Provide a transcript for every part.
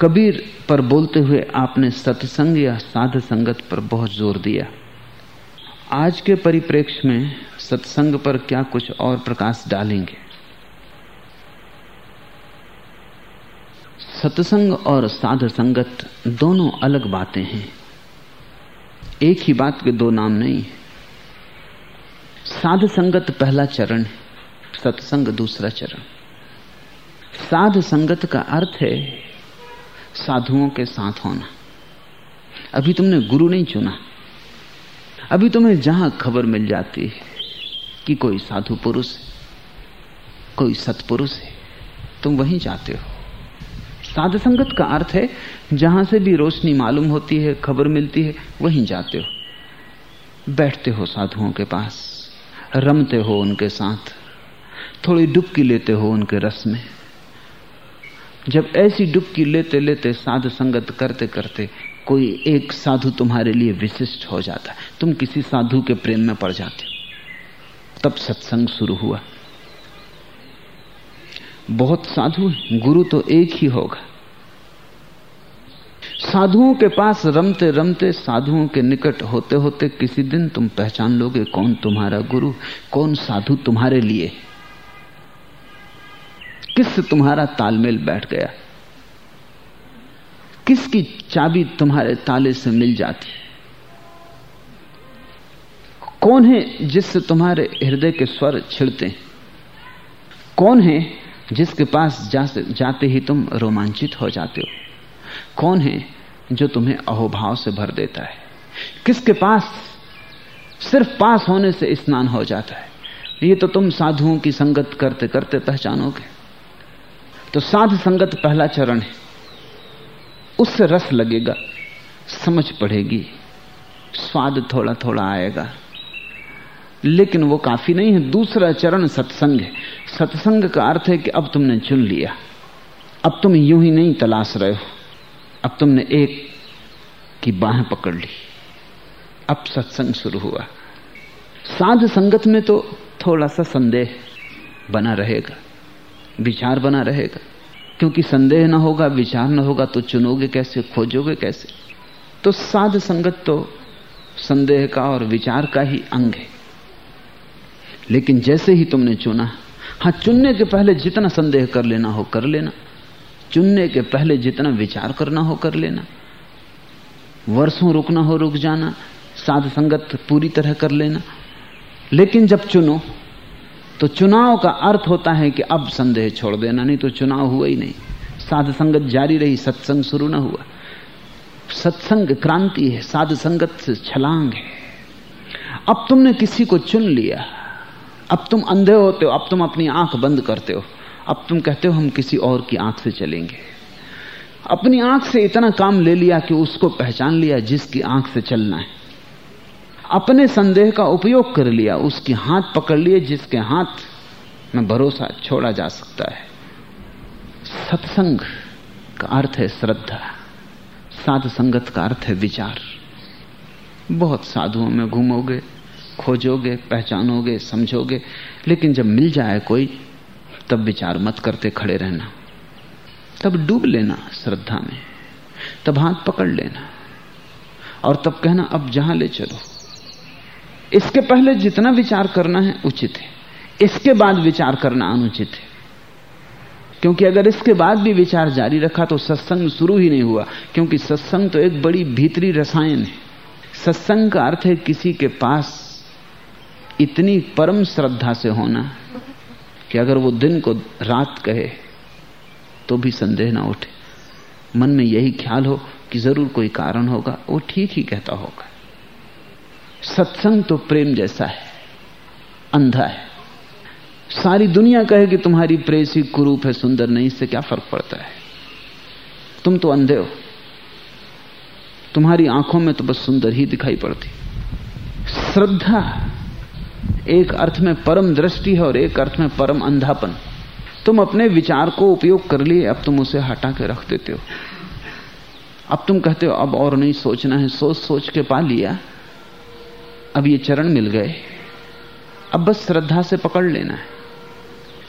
कबीर पर बोलते हुए आपने सत्संग या साध संगत पर बहुत ज़ोर दिया। आज के परिप्रेक्ष्य में सत्संग पर क्या कुछ और प्रकाश डालेंगे? सत्संग और साध संगत दोनों अलग बातें हैं। एक ही बात के दो नाम नहीं है। साध संगत पहला चरण है, सत्संग दूसरा चरण। साध संगत का अर्थ है साधुओं के साथ होना। अभी तुमने गुरु नहीं चुना। अभी तुम्हें जहाँ खबर मिल जाती है कि कोई साधु पुरुष है, कोई सतपुरुष है, तुम वहीं जाते हो। साध संगत का अर्थ है, जहाँ से भी रोशनी मालूम होती है, खबर मिलती है, वहीं जाते हो। बैठते हो साधुओं के पास, रमते हो उनके साथ, थोड़ी डुबकी लेते हो उनके रस में। जब ऐसी डुबकी लेते लेते साध संगत करते करते कोई एक साधु तुम्हारे लिए विशिष्ट हो जाता है। तुम किसी साधु के प्रेम में पड़ जाते हो। तब सत्संग शुरू हुआ। बहुत साधु गुरु तो एक ही होगा। साधुओं के पास रमते रमते, साधुओं के निकट होते होते किसी दिन तुम पहचान लोगे कौन तुम्हारा गुरु, कौन साधु तुम्हारे लिए। किससे तुम्हारा तालमेल बैठ गया? किसकी चाबी तुम्हारे ताले से मिल जाती कौन है जिससे तुम्हारे हृदय के स्वर छिड़ते हैं? कौन है जिसके पास जा, जाते ही तुम रोमांचित हो जाते हो? कौन है जो तुम्हें अहोभाव से भर देता है? किसके पास सिर्फ़ पास होने से स्नान हो जाता है? ये तो तुम साधुओं की संगत करते करते पहचानोगे। तो साध संगत पहला चरण है। उससे रस लगेगा, समझ पड़ेगी, स्वाद थोड़ा थोड़ा आएगा। लेकिन वो काफ़ी नहीं है, दूसरा चरण सत्संग है। सत्संग का अर्थ है कि अब तुमने चुन लिया। अब तुम यूँ ही नहीं तलाश रहे हो। अब तुमने एक की बाह पकड़ ली। अब सत्संग शुरू हुआ। साध संगत में तो थोड़ा सा संदेह बना रहेगा। विचार बना रहेगा। क्योंकि संदेह ना होगा, विचार ना होगा तो चुनोगे कैसे, खोजोगे कैसे? तो साध संगत तो संदेह का और विचार का ही अंग है। लेकिन जैसे ही तुमने चुना हाँ चुनने के पहले जितना संदेह कर लेना हो कर लेना। चुनने के पहले जितना विचार करना हो कर लेना। वर्षों रुकना हो रुक जाना, साध संगत पूरी तरह कर लेना। लेकिन जब चुनो तो चुनाव का अर्थ होता है कि अब संदेह छोड़ देना, नहीं तो चुनाव हुआ ही नहीं। साध संगत जारी रही, सत्संग शुरू ना हुआ। सत्संग क्रांति है साध संगत से छलांग है। अब तुमने किसी को चुन लिया। अब तुम अंधे होते हो, अब तुम अपनी आँख बंद करते हो। अब तुम कहते हो, हम किसी और की आँख से चलेंगे। अपनी आँख से इतना काम ले लिया कि उसको पहचान लिया जिसकी आँख से चलना है। अपने संदेह का उपयोग कर लिया, उसके हाथ पकड़ लिए, जिसके हाथ में भरोसा छोड़ा जा सकता है। सत्संग का अर्थ है श्रद्धा। साध संगत का अर्थ है विचार। बहुत साधुओं में घूमोगे, खोजोगे, पहचानोगे, समझोगे, लेकिन जब मिल जाए कोई, तब विचार मत करते खड़े रहना। तब डूब लेना श्रद्धा में, तब हाथ पकड़ लेना, और तब कहना, अब जहाँ ले चलो। इसके पहले जितना विचार करना है, उचित है। इसके बाद विचार करना अनुचित है। क्योंकि अगर इसके बाद भी विचार जारी रखा तो सत्संग शुरू ही नहीं हुआ, क्योंकि सत्संग तो एक बड़ी भीतरी रसायन है। सत्संग का अर्थ है किसी के पास इतनी परम श्रद्धा से होना कि अगर वो दिन को रात कहे तो भी संदेह ना उठे। मन में यही ख्याल हो कि ज़रूर कोई कारण होगा, वो ठीक ही कहता होगा। सत्संग तो प्रेम जैसा है, अंधा है। सारी दुनिया कहे कि तुम्हारी प्रेसी कुरूप है, सुंदर नहीं, इससे क्या फ़र्क पड़ता है? तुम तो अंधे हो। तुम्हारी आँखों में तो बस सुंदर ही दिखाई पड़ती। श्रद्धा एक अर्थ में परम दृष्टि है और एक अर्थ में परम अंधापन। तुम अपने विचार को उपयोग कर लिए, अब तुम उसे हटा के रख देते हो। अब तुम कहते हो, अब और नहीं सोचना है सोच सोच के पा लिया। अब ये चरण मिल गए। अब बस श्रद्धा से पकड़ लेना है।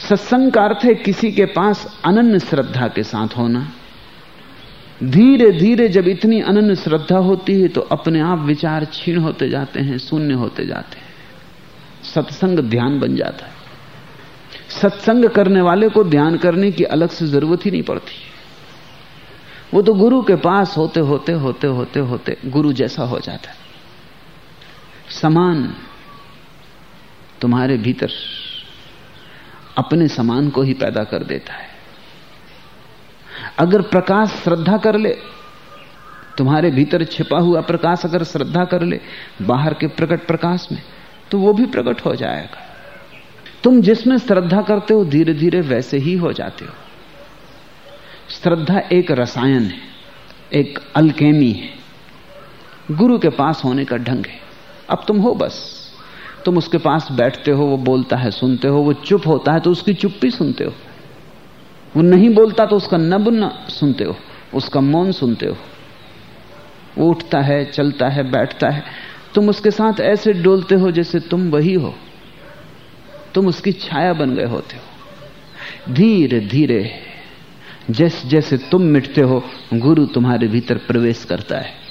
सत्संग का अर्थ है किसी के पास अनन्य श्रद्धा के साथ होना। धीरे धीरे जब इतनी अनन्य श्रद्धा होती है तो अपने आप विचार छीण होते जाते हैं, शून्य होते जाते हैं। सत्संग ध्यान बन जाता है। सत्संग करने वाले को ध्यान करने की अलग से ज़रूरत ही नहीं पड़ती। वो तो गुरु के पास होते होते होते होते होते गुरु जैसा हो जाता है। समान तुम्हारे भीतर अपने समान को ही पैदा कर देता है। अगर प्रकाश श्रद्धा कर ले, तुम्हारे भीतर छिपा हुआ प्रकाश अगर श्रद्धा कर ले बाहर के प्रकट प्रकाश में तो वो भी प्रकट हो जाएगा। तुम जिसमें श्रद्धा करते हो धीरे धीरे वैसे ही हो जाते हो। श्रद्धा एक रसायन है, एक अल्केमी है। गुरु के पास होने का ढंग है। अब तुम हो बस। तुम उसके पास बैठते हो, वो बोलता है, सुनते हो, वो चुप होता है तो उसकी चुप्पी सुनते हो। वो नहीं बोलता तो उसका नब सुनते हो, उसका मौन सुनते हो। वो उठता है, चलता है, बैठता है। तुम उसके साथ ऐसे डोलते हो जैसे तुम वही हो। तुम उसकी छाया बन गए होते हो। धीरे धीरे जैसे जैसे तुम मिटते हो, गुरु तुम्हारे भीतर प्रवेश करता है।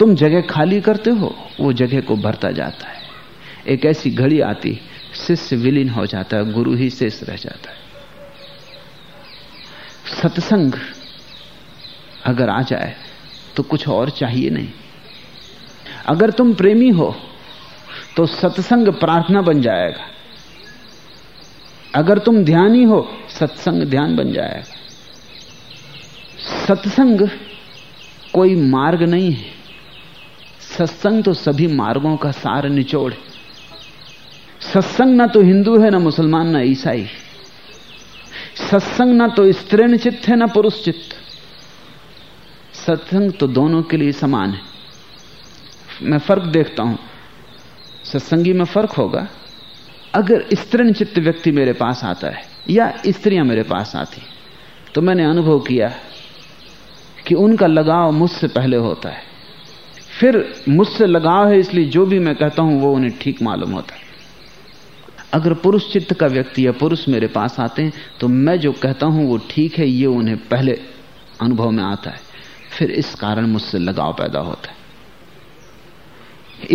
तुम जगह खाली करते हो, वो जगह को भरता जाता है। एक ऐसी घड़ी आती, शिष्य विलीन हो जाता है, गुरु ही शेष रह जाता है। सत्संग अगर आ जाए तो कुछ और चाहिए नहीं। अगर तुम प्रेमी हो तो सत्संग प्रार्थना बन जाएगा। अगर तुम ध्यानी हो, सत्संग ध्यान बन जाएगा। सत्संग कोई मार्ग नहीं है। सत्संग तो सभी मार्गों का सार निचोड़ सत्संग ना तो हिंदू है, ना मुसलमान, ना ईसाई। सत्संग ना तो स्त्रीण चित्त है, ना पुरुष चित्त। सत्संग तो दोनों के लिए समान है। मैं फ़र्क देखता हूँ। सत्संगी में फ़र्क होगा, अगर स्त्रीण चित्त व्यक्ति मेरे पास आता है, या स्त्रियाँ मेरे पास आती तो मैंने अनुभव किया कि उनका लगाव मुझसे पहले होता है। फिर मुझसे लगाव है, इसलिए जो भी मैं कहता हूँ, वो उन्हें ठीक मालूम होता है। अगर पुरुष चित्त का व्यक्ति या पुरुष मेरे पास आते हैं तो मैं जो कहता हूँ, वो ठीक है, ये उन्हें पहले अनुभव में आता है। फिर इस कारण मुझसे लगाव पैदा होता है।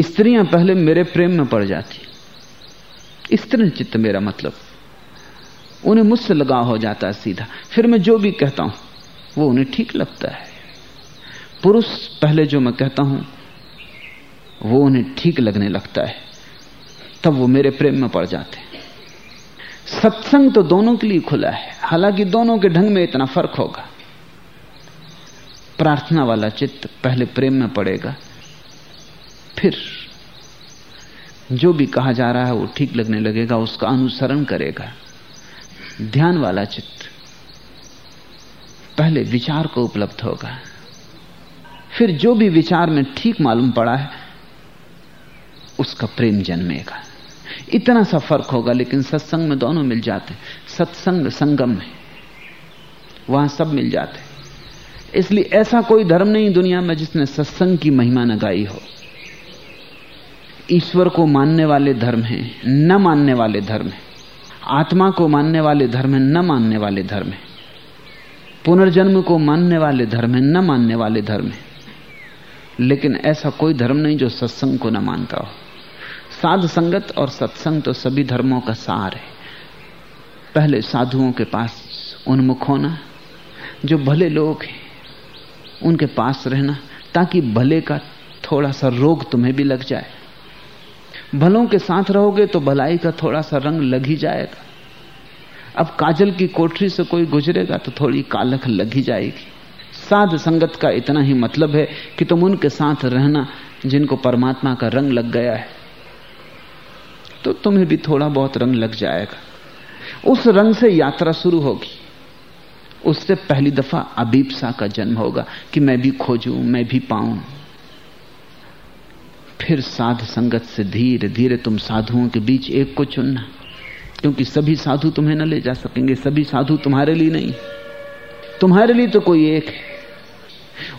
स्त्रियाँ पहले मेरे प्रेम में पड़ जाती स्त्री चित्त मेरा मतलब। उन्हें मुझसे लगाव हो जाता है सीधा। फिर मैं जो भी कहता हूँ, वो उन्हें ठीक लगता है। पुरुष, पहले जो मैं कहता हूँ, वो उन्हें ठीक लगने लगता है। तब वो मेरे प्रेम में पड़ जाते सत्संग तो दोनों के लिए खुला है। हालाँकि दोनों के ढंग में इतना फ़र्क होगा। प्रार्थना वाला चित्त पहले प्रेम में पड़ेगा। फिर जो भी कहा जा रहा है वो ठीक लगने लगेगा, उसका अनुसरण करेगा। ध्यान वाला चित्त पहले विचार को उपलब्ध होगा। फिर जो भी विचार में ठीक मालूम पड़ा है, उसका प्रेम जन्मेगा। इतना सा फ़र्क होगा, लेकिन सत्संग में दोनों मिल जाते सत्संग संगम में वहाँ सब मिल जाते इसलिए ऐसा कोई धर्म नहीं दुनिया में जिसने सत्संग की महिमा न गाई हो। ईश्वर को मानने वाले धर्म हैं, न मानने वाले धर्म हैं। आत्मा को मानने वाले धर्म है, न मानने वाले धर्म है। पुनर्जन्म को मानने वाले धर्म है, न मानने वाले धर्म है। लेकिन ऐसा कोई धर्म नहीं जो सत्संग को न मानता हो। साध संगत और सत्संग तो सभी धर्मों का सार है। पहले साधुओं के पास उन्मुख होना, जो भले लोग हैं, उनके पास रहना, ताकि भले का थोड़ा सा रोग तुम्हें भी लग जाए। भलों के साथ रहोगे तो भलाई का थोड़ा सा रंग लग ही जाएगा। अब काजल की कोठरी से कोई गुजरेगा तो थोड़ी कालख लग ही जाएगी। साध संगत का इतना ही मतलब है कि तुम उनके साथ रहना जिनको परमात्मा का रंग लग गया है। तो तुम्हें भी थोड़ा बहुत रंग लग जाएगा। उस रंग से यात्रा शुरू होगी। उससे पहली दफ़ा अबीपसा का जन्म होगा कि मैं भी खोजूं, मैं भी पाऊँ। फिर साध संगत से धीरे धीरे तुम साधुओं के बीच एक को चुनना। क्योंकि सभी साधु तुम्हें न ले जा सकेंगे, सभी साधु तुम्हारे लिए नहीं। तुम्हारे लिए तो कोई एक है।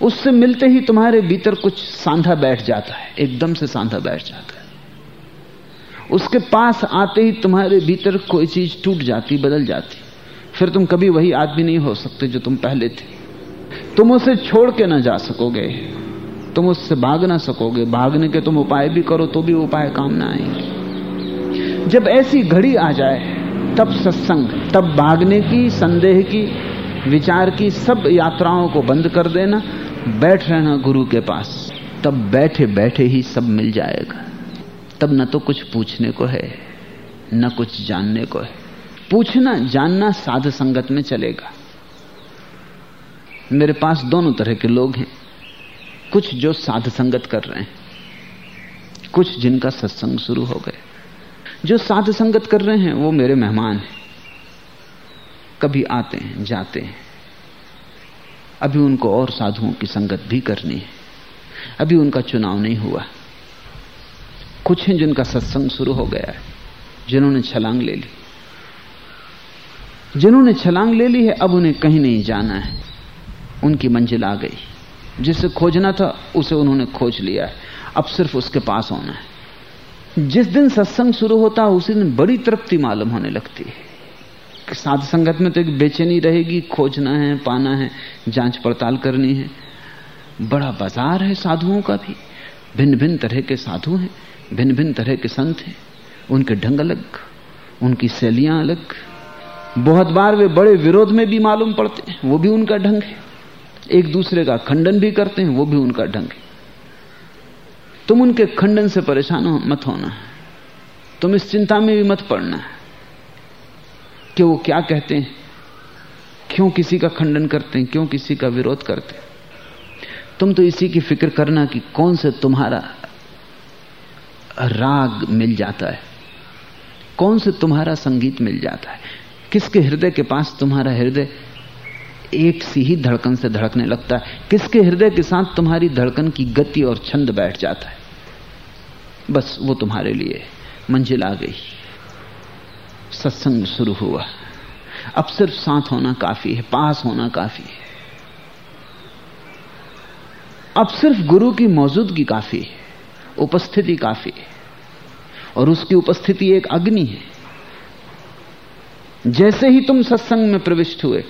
उससे मिलते ही तुम्हारे भीतर कुछ सांधा बैठ जाता है, एकदम से सांधा बैठ जाता है। उसके पास आते ही तुम्हारे भीतर कोई चीज़ टूट जाती, बदल जाती। फिर तुम कभी वही आदमी नहीं हो सकते जो तुम पहले थे। तुम उसे छोड़ के ना जा सकोगे, तुम उससे भाग ना सकोगे। भागने के तुम उपाय भी करो तो भी उपाय काम ना आएँगे। जब ऐसी घड़ी आ जाए, तब सत्संग, तब भागने की, संदेह की विचार की सब यात्राओं को बंद कर देना, बैठ रहना गुरु के पास। तब बैठे बैठे ही सब मिल जाएगा। तब न तो कुछ पूछने को है, न कुछ जानने को है। पूछना, जानना साध संगत में चलेगा। मेरे पास दोनों तरह के लोग हैं। कुछ जो साध संगत कर रहे हैं, कुछ जिनका सत्संग शुरू हो गए जो साध संगत कर रहे हैं, वो मेरे मेहमान हैं। कभी आते हैं, जाते हैं। अभी उनको और साधुओं की संगत भी करनी है। अभी उनका चुनाव नहीं हुआ। कुछ हैं जिनका सत्संग शुरू हो गया है, जिन्होंने छलांग ले ली। जिन्होंने छलांग ले ली है, अब उन्हें कहीं नहीं जाना है। उनकी मंजिल आ गई। जिसे खोजना था, उसे उन्होंने खोज लिया है। अब सिर्फ़ उसके पास होना है। जिस दिन सत्संग शुरू होता है उसी दिन बड़ी तृप्ति मालूम होने लगती है। साध संगत में तो एक बेचैनी रहेगी, खोजना है, पाना है, जाँच पड़ताल करनी है। बड़ा बाज़ार है साधुओं का भी। भिन्न भिन्न तरह के साधु हैं भिन्न भिन्न तरह के संत हैं। उनके ढंग अलग, उनकी शैलियाँ अलग। बहुत बार वे बड़े विरोध में भी मालूम पड़ते हैं, वो भी उनका ढंग है। एक दूसरे का खंडन भी करते हैं, वो भी उनका ढंग है। तुम उनके खंडन से परेशान हो, मत होना। तुम इस चिंता में भी मत पड़ना। कि वो क्या कहते हैं? क्यों किसी का खंडन करते हैं? क्यों किसी का विरोध करते हैं? तुम तो इसी की फ़िक्र करना कि कौन से तुम्हारा राग मिल जाता है? कौन से तुम्हारा संगीत मिल जाता है? किसके हृदय के पास तुम्हारा हृदय एक सी ही धड़कन से धड़कने लगता है? किसके हृदय के साथ तुम्हारी धड़कन की गति और छंद बैठ जाता है? बस वो तुम्हारे लिए मंजिल आ गई। सत्संग शुरू हुआ। अब सिर्फ़ साथ होना काफ़ी है, पास होना काफ़ी है। अब सिर्फ़ गुरु की मौजूदगी काफ़ी है, उपस्थिति काफ़ी है, और उसकी उपस्थिति एक अग्नि है। जैसे ही तुम सत्संग में प्रविष्ट हुए,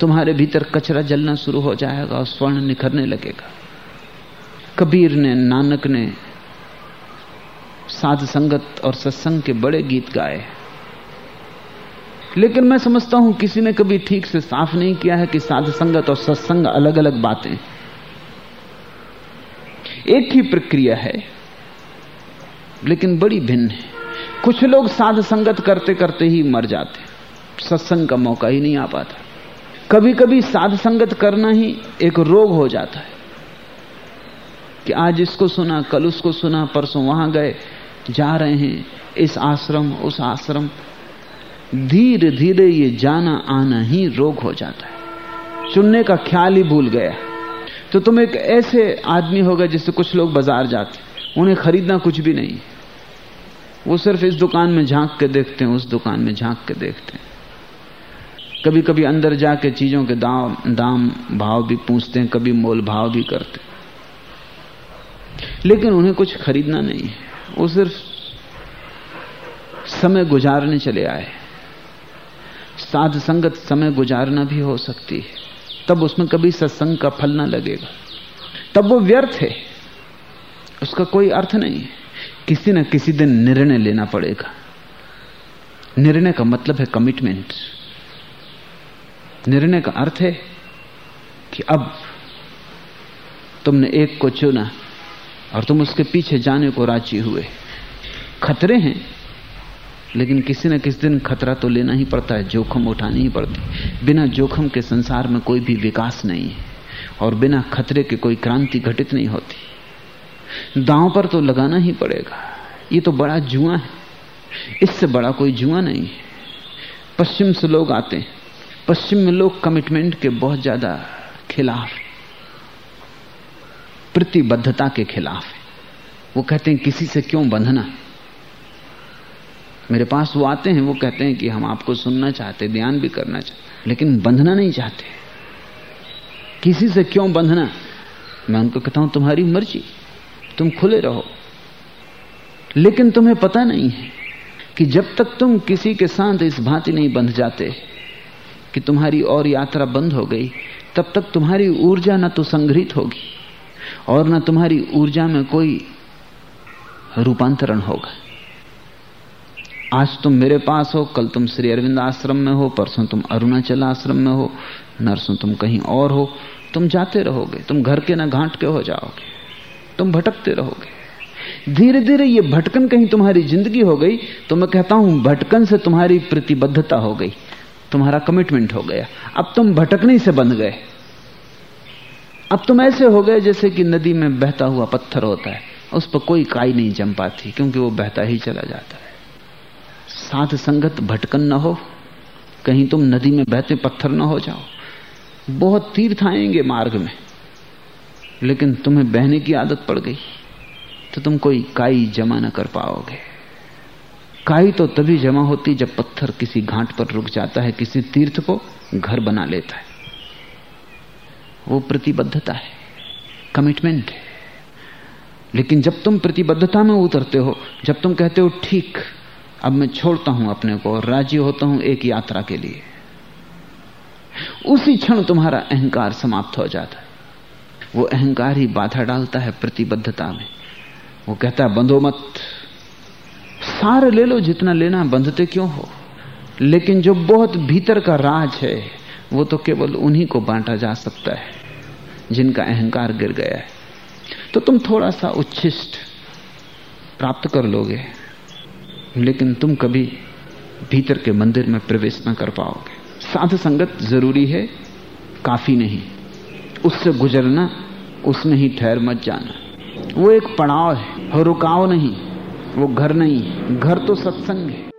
तुम्हारे भीतर कचरा जलना शुरू हो जाएगा और स्वर्ण निखरने लगेगा। कबीर ने, नानक ने साध संगत और सत्संग के बड़े गीत गाए लेकिन मैं समझता हूँ किसी ने कभी ठीक से साफ़ नहीं किया है कि साध संगत और सत्संग अलग अलग बातें एक ही प्रक्रिया है, लेकिन बड़ी भिन्न है। कुछ लोग साध संगत करते करते ही मर जाते सत्संग का मौका ही नहीं आ पाता। कभी कभी साध संगत करना ही एक रोग हो जाता है कि आज इसको सुना, कल उसको सुना, परसों वहाँ गए जा रहे हैं, इस आश्रम, उस आश्रम। धीरे धीरे ये जाना आना ही रोग हो जाता है। चुनने का ख्याल ही भूल गया तो तुम एक ऐसे आदमी होगा जिससे कुछ लोग बाज़ार जाते उन्हें खरीदना कुछ भी नहीं वो सिर्फ़ इस दुकान में झाँक के देखते हैं, उस दुकान में झाँक के देखते हैं। कभी कभी अंदर जाके चीज़ों के दाम दाम, भाव भी पूछते हैं, कभी मोल भाव भी करते लेकिन उन्हें कुछ खरीदना नहीं है। वो सिर्फ़ समय गुजारने चले आए। साध संगत समय गुजारना भी हो सकती है। तब उसमें कभी सत्संग का फल ना लगेगा। तब वो व्यर्थ है। उसका कोई अर्थ नहीं है। किसी न किसी दिन निर्णय लेना पड़ेगा। निर्णय का मतलब है कमिटमेंट निर्णय का अर्थ है कि अब तुमने एक को चुना। और तुम उसके पीछे जाने को राज़ी हुए। खतरे हैं, लेकिन किसी न किसी दिन खतरा तो लेना ही पड़ता है, जोखम उठानी ही पड़ती बिना जोखम के संसार में कोई भी विकास नहीं है, और बिना खतरे के कोई क्रांति घटित नहीं होती। दांव पर तो लगाना ही पड़ेगा। ये तो बड़ा जुआ है। इससे बड़ा कोई जुआ नहीं है। पश्चिम से लोग आते हैं। पश्चिम में लोग कमिटमेंट के बहुत ज़्यादा खिलाफ प्रतिबद्धता के खिलाफ है। वो कहते हैं, किसी से क्यों बंधना? मेरे पास वो आते हैं, वो कहते हैं कि हम आपको सुनना चाहते, ध्यान भी करना चाहते, लेकिन बंधना नहीं चाहते। किसी से क्यों बंधना? मैं उनको कहता हूँ, तुम्हारी मर्ज़ी, तुम खुले रहो। लेकिन तुम्हें पता नहीं है कि जब तक तुम किसी के साथ इस भांति नहीं बंध जाते कि तुम्हारी और यात्रा बंद हो गई, तब तक तुम्हारी ऊर्जा न तो संग्रहित होगी। और ना तुम्हारी ऊर्जा में कोई रूपांतरण होगा। आज तुम मेरे पास हो, कल तुम श्री अरविंद आश्रम में हो, परसों तुम अरुणाचल आश्रम में हो, नरसों तुम कहीं और हो, तुम जाते रहोगे, तुम घर के ना घाट के हो जाओगे, तुम भटकते रहोगे। धीरे धीरे ये भटकन कहीं तुम्हारी ज़िंदगी हो गई तो मैं कहता हूँ, भटकन से तुम्हारी प्रतिबद्धता हो गई, तुम्हारा कमिटमेंट हो गया। अब तुम भटकने से बंध गए। अब तुम ऐसे हो गए जैसे कि नदी में बहता हुआ पत्थर होता है। उस पर कोई काई नहीं जम पाती, क्योंकि वो बहता ही चला जाता है। साथ संगत भटकन न हो, कहीं तुम नदी में बहते पत्थर न हो जाओ। बहुत तीर्थ आएँगे मार्ग में, लेकिन तुम्हें बहने की आदत पड़ गई तो तुम कोई काई जमा न कर पाओगे। काई तो तभी जमा होती जब पत्थर किसी घाट पर रुक जाता है, किसी तीर्थ को घर बना लेता है। वो प्रतिबद्धता है कमिटमेंट है। लेकिन जब तुम प्रतिबद्धता में उतरते हो, जब तुम कहते हो, ठीक, अब मैं छोड़ता हूँ अपने को और राज़ी होता हूँ एक यात्रा के लिए, उसी क्षण तुम्हारा अहंकार समाप्त हो जाता है। वो अहंकार ही बाधा डालता है प्रतिबद्धता में। वो कहता है, बंधो मत। सारे ले लो, जितना लेना बंधते क्यों हो? लेकिन जो बहुत भीतर का राज है, वो तो केवल उन्हीं को बांटा जा सकता है। जिनका अहंकार गिर गया है। तो तुम थोड़ा सा उच्छिष्ट प्राप्त कर लोगे, लेकिन तुम कभी भीतर के मंदिर में प्रवेश न कर पाओगे। साध संगत ज़रूरी है, काफ़ी नहीं। उससे गुजरना, उसमें ही ठहर मत जाना। वो एक पड़ाव है, रुकाव नहीं, वो घर नहीं घर तो सत्संग है।